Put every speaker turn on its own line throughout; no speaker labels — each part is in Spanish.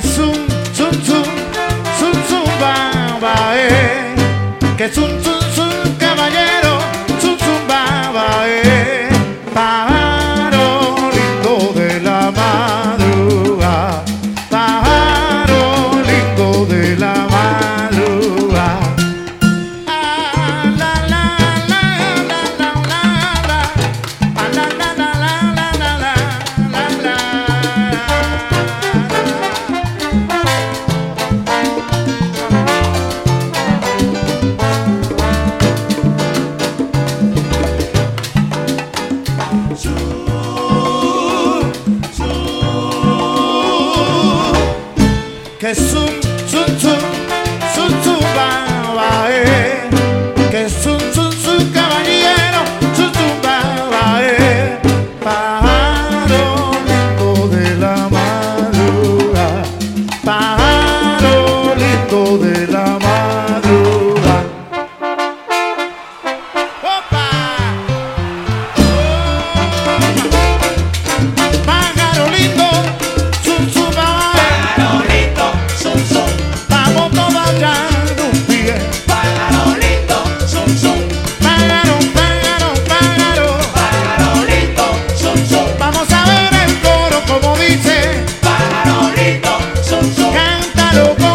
zum zum zum zum zum bam bae eh. que zum zum
kesum
tuntum lo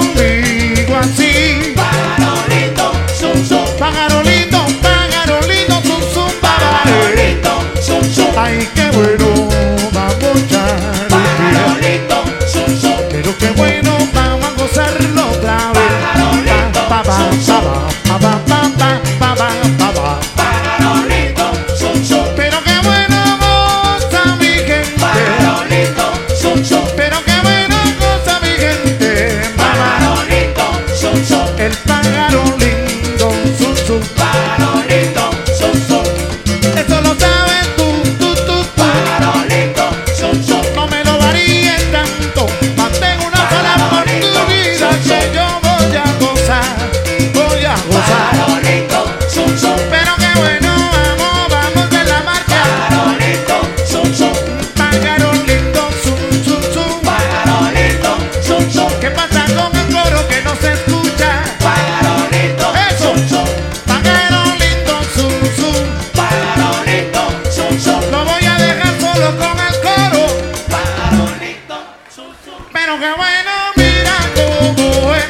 que bueno, mira cómo es.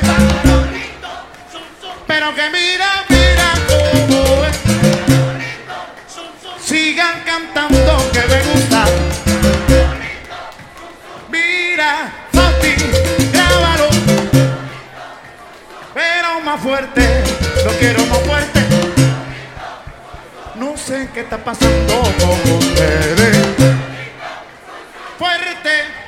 Pero que mira, mira cómo es. Sigan cantando que me gusta. Mira, Fati, grábalo. Pero más fuerte, lo quiero más fuerte. No sé qué está pasando con ustedes. Fuerte.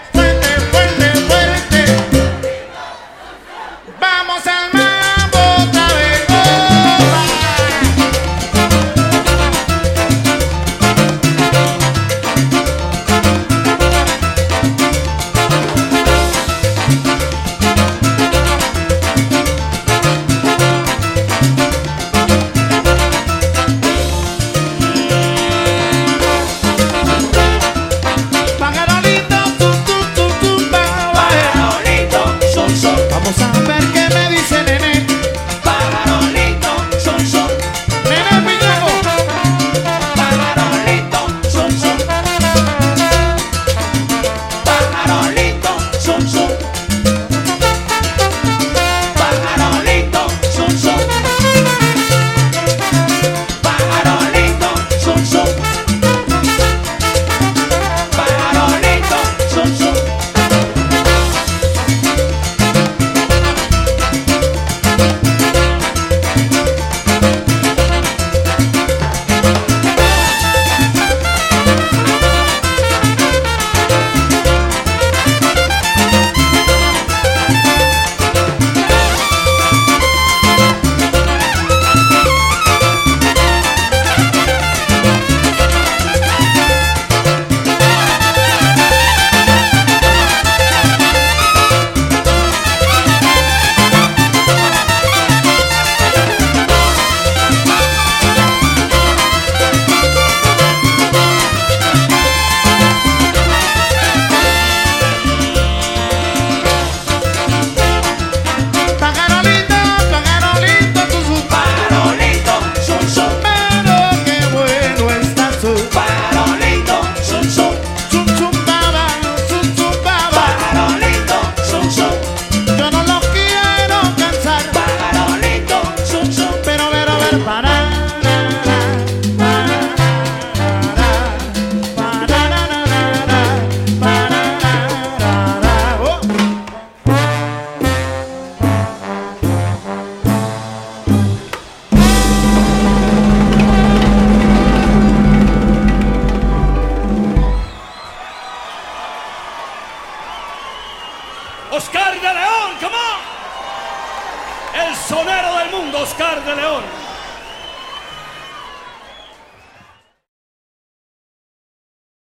Oscar de León, come on. El sonero del mundo, Oscar de León.